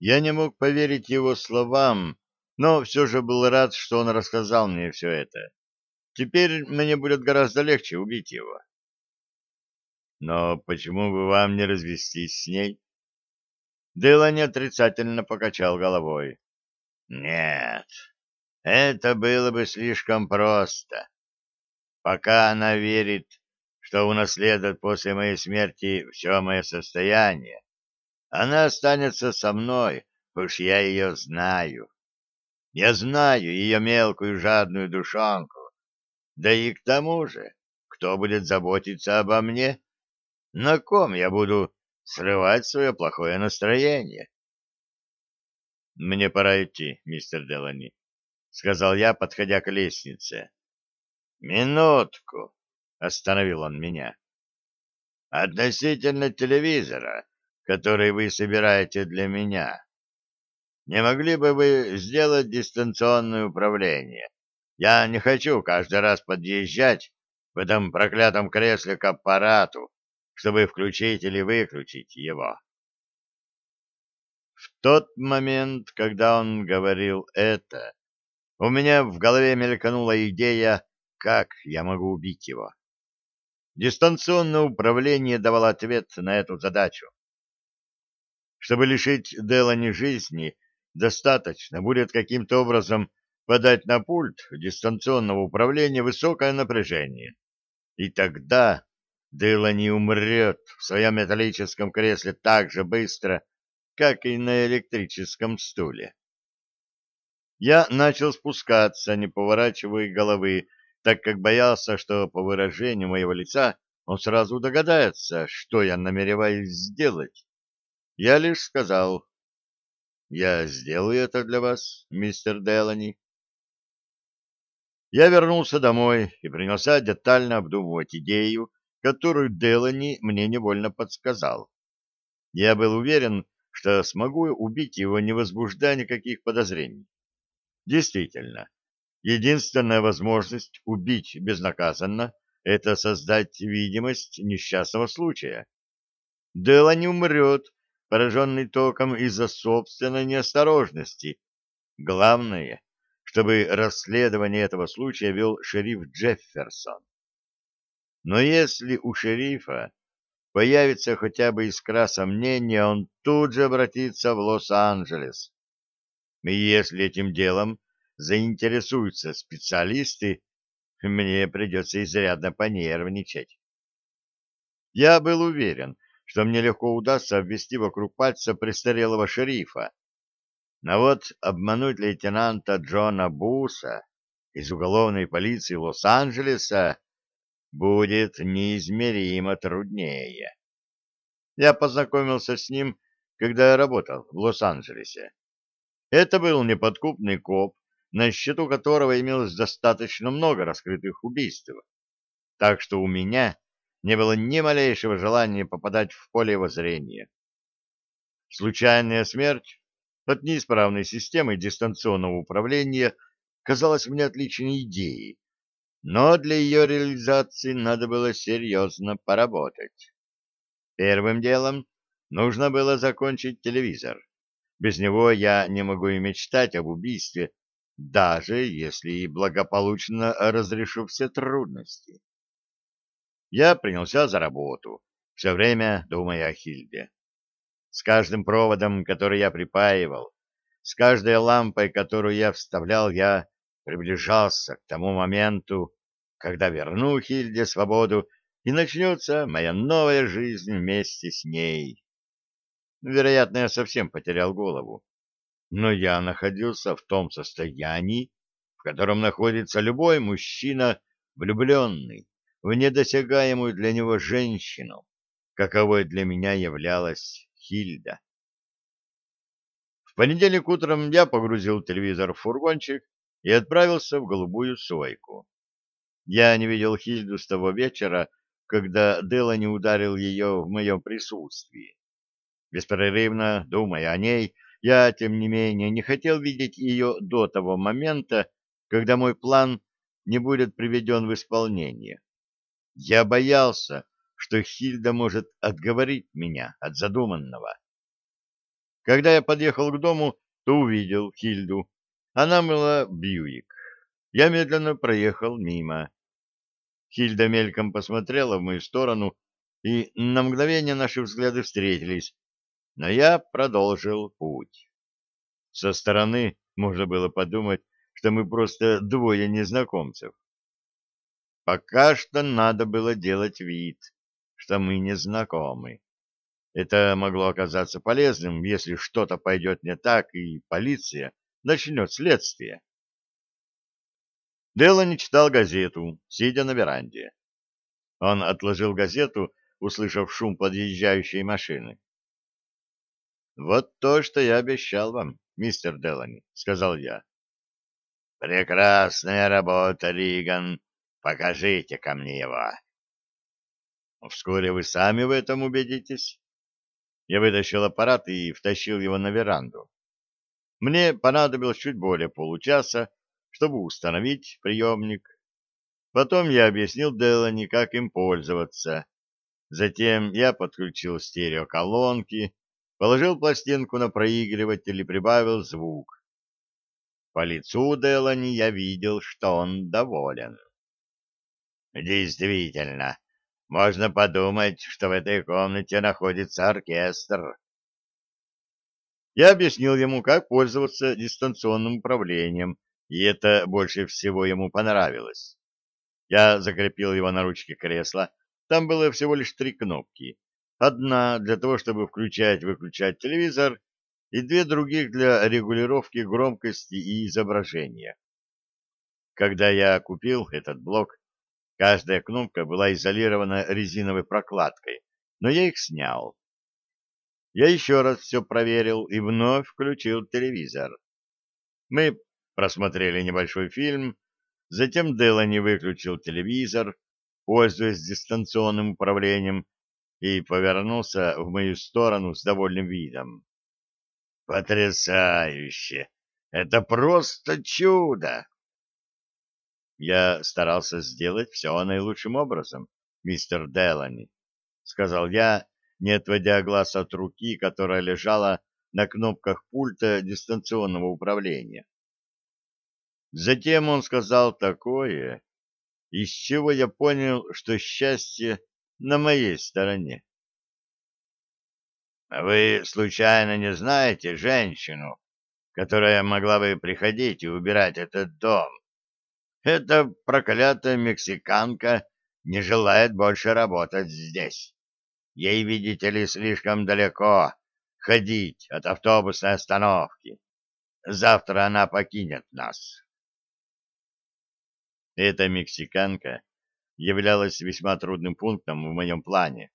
Я не мог поверить его словам, но все же был рад, что он рассказал мне все это. Теперь мне будет гораздо легче убить его. Но почему бы вам не развестись с ней? Делани отрицательно покачал головой. Нет, это было бы слишком просто. Пока она верит, что унаследует после моей смерти все мое состояние, она останется со мной, уж я ее знаю. Я знаю ее мелкую жадную душонку. Да и к тому же, кто будет заботиться обо мне? На ком я буду срывать свое плохое настроение? «Мне пора идти, мистер Делани», — сказал я, подходя к лестнице. «Минутку», — остановил он меня. «Относительно телевизора, который вы собираете для меня, не могли бы вы сделать дистанционное управление? Я не хочу каждый раз подъезжать в этом проклятом кресле к аппарату, чтобы включить или выключить его. В тот момент, когда он говорил это, у меня в голове мелькнула идея, как я могу убить его. Дистанционное управление давало ответ на эту задачу. Чтобы лишить Делани жизни, достаточно будет каким-то образом подать на пульт дистанционного управления высокое напряжение. И тогда Делани умрет в своем металлическом кресле так же быстро, как и на электрическом стуле. Я начал спускаться, не поворачивая головы, так как боялся, что по выражению моего лица он сразу догадается, что я намереваюсь сделать. Я лишь сказал, «Я сделаю это для вас, мистер Делани». Я вернулся домой и принялся детально обдумывать идею, которую Делани мне невольно подсказал. Я был уверен, что смогу убить его, не возбуждая никаких подозрений. Действительно, единственная возможность убить безнаказанно — это создать видимость несчастного случая. Дела не умрет, пораженный током из-за собственной неосторожности. Главное, чтобы расследование этого случая вел шериф Джефферсон. Но если у шерифа появится хотя бы искра сомнения, он тут же обратится в Лос-Анджелес. И если этим делом заинтересуются специалисты, мне придется изрядно понервничать. Я был уверен, что мне легко удастся обвести вокруг пальца престарелого шерифа. Но вот обмануть лейтенанта Джона Буса из уголовной полиции Лос-Анджелеса будет неизмеримо труднее. Я познакомился с ним, когда я работал в Лос-Анджелесе. Это был неподкупный коп, на счету которого имелось достаточно много раскрытых убийств. Так что у меня не было ни малейшего желания попадать в поле его зрения. Случайная смерть от неисправной системы дистанционного управления казалась мне отличной идеей, но для ее реализации надо было серьезно поработать. Первым делом нужно было закончить телевизор. Без него я не могу и мечтать об убийстве, даже если и благополучно разрешу все трудности. Я принялся за работу, все время думая о Хильде. С каждым проводом, который я припаивал, с каждой лампой, которую я вставлял, я приближался к тому моменту, когда верну Хильде свободу, и начнется моя новая жизнь вместе с ней. Вероятно, я совсем потерял голову. Но я находился в том состоянии, в котором находится любой мужчина, влюбленный в недосягаемую для него женщину, каковой для меня являлась Хильда. В понедельник утром я погрузил телевизор в фургончик и отправился в голубую сойку. Я не видел Хильду с того вечера, когда Делани ударил ее в моем присутствии. Беспрерывно думая о ней, я, тем не менее, не хотел видеть ее до того момента, когда мой план не будет приведен в исполнение. Я боялся, что Хильда может отговорить меня от задуманного. Когда я подъехал к дому, то увидел Хильду. Она мыла Бьюик. Я медленно проехал мимо. Хильда мельком посмотрела в мою сторону, и на мгновение наши взгляды встретились, но я продолжил путь. Со стороны можно было подумать, что мы просто двое незнакомцев. Пока что надо было делать вид, что мы не знакомы. Это могло оказаться полезным, если что-то пойдет не так, и полиция начнет следствие. Делани читал газету, сидя на веранде. Он отложил газету, услышав шум подъезжающей машины. «Вот то, что я обещал вам, мистер Делани», — сказал я. «Прекрасная работа, Риган. Покажите ко мне его». «Вскоре вы сами в этом убедитесь». Я вытащил аппарат и втащил его на веранду. Мне понадобилось чуть более получаса, чтобы установить приемник. Потом я объяснил Делани, как им пользоваться. Затем я подключил стереоколонки, положил пластинку на проигрыватель и прибавил звук. По лицу Делани я видел, что он доволен. Действительно, можно подумать, что в этой комнате находится оркестр. Я объяснил ему, как пользоваться дистанционным управлением, и это больше всего ему понравилось. Я закрепил его на ручке кресла, там было всего лишь три кнопки. Одна для того, чтобы включать-выключать телевизор, и две других для регулировки громкости и изображения. Когда я купил этот блок, Каждая кнопка была изолирована резиновой прокладкой, но я их снял. Я еще раз все проверил и вновь включил телевизор. Мы просмотрели небольшой фильм, затем Делани выключил телевизор, пользуясь дистанционным управлением, и повернулся в мою сторону с довольным видом. «Потрясающе! Это просто чудо!» Я старался сделать все наилучшим образом, мистер Делани, — сказал я, не отводя глаз от руки, которая лежала на кнопках пульта дистанционного управления. Затем он сказал такое, из чего я понял, что счастье на моей стороне. — Вы случайно не знаете женщину, которая могла бы приходить и убирать этот дом? Эта проклятая мексиканка не желает больше работать здесь. Ей, видите ли, слишком далеко ходить от автобусной остановки. Завтра она покинет нас. Эта мексиканка являлась весьма трудным пунктом в моем плане.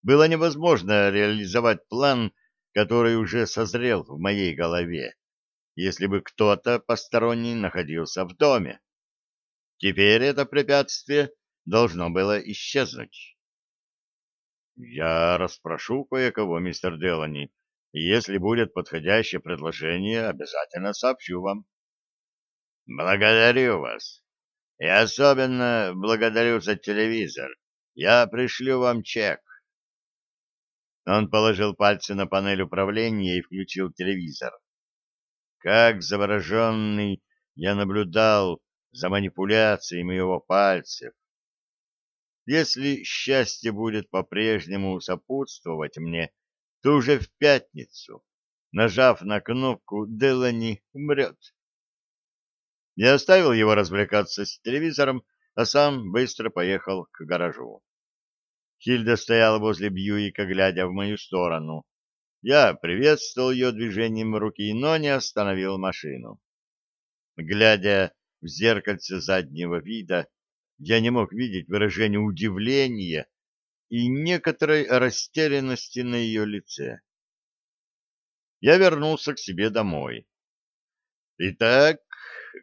Было невозможно реализовать план, который уже созрел в моей голове, если бы кто-то посторонний находился в доме. Теперь это препятствие должно было исчезнуть. Я расспрошу кое-кого, мистер Делани, и если будет подходящее предложение, обязательно сообщу вам. Благодарю вас. И особенно благодарю за телевизор. Я пришлю вам чек. Он положил пальцы на панель управления и включил телевизор. Как завороженный я наблюдал, за манипуляциями его пальцев. Если счастье будет по-прежнему сопутствовать мне, то уже в пятницу, нажав на кнопку, Делани умрет. Я оставил его развлекаться с телевизором, а сам быстро поехал к гаражу. Хильда стояла возле Бьюика, глядя в мою сторону. Я приветствовал ее движением руки, но не остановил машину. Глядя в зеркальце заднего вида я не мог видеть выражение удивления и некоторой растерянности на ее лице. Я вернулся к себе домой. Итак,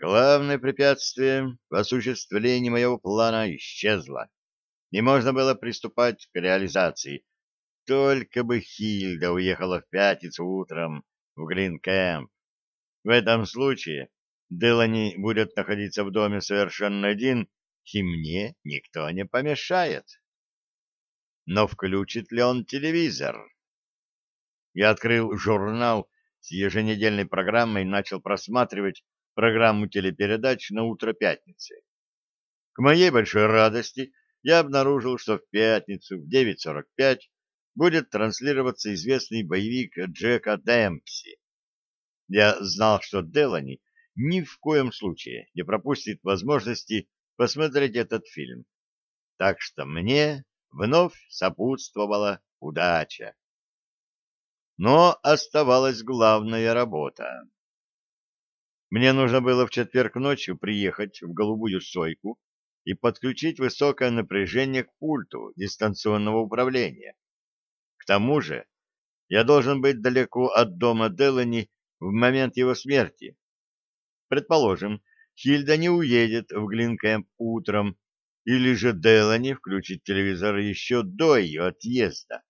главное препятствие в осуществлении моего плана исчезло, и можно было приступать к реализации. Только бы Хильда уехала в пятницу утром в Гринкэмп. В этом случае Делани будет находиться в доме совершенно один, и мне никто не помешает. Но включит ли он телевизор? Я открыл журнал с еженедельной программой и начал просматривать программу телепередач на утро пятницы. К моей большой радости я обнаружил, что в пятницу в 9.45 будет транслироваться известный боевик Джека Демпси. Я знал, что Делани ни в коем случае не пропустит возможности посмотреть этот фильм. Так что мне вновь сопутствовала удача. Но оставалась главная работа. Мне нужно было в четверг ночью приехать в Голубую Сойку и подключить высокое напряжение к пульту дистанционного управления. К тому же я должен быть далеко от дома Делани в момент его смерти. Предположим, Хильда не уедет в Глинкэмп утром, или же Делани включит телевизор еще до ее отъезда.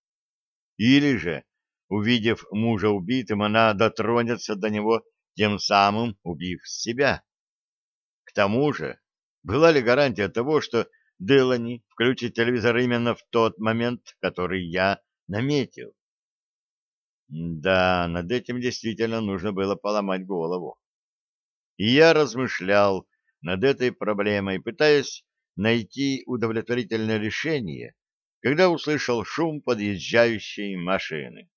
Или же, увидев мужа убитым, она дотронется до него, тем самым убив себя. К тому же, была ли гарантия того, что Делани включит телевизор именно в тот момент, который я наметил? Да, над этим действительно нужно было поломать голову. И я размышлял над этой проблемой, пытаясь найти удовлетворительное решение, когда услышал шум подъезжающей машины.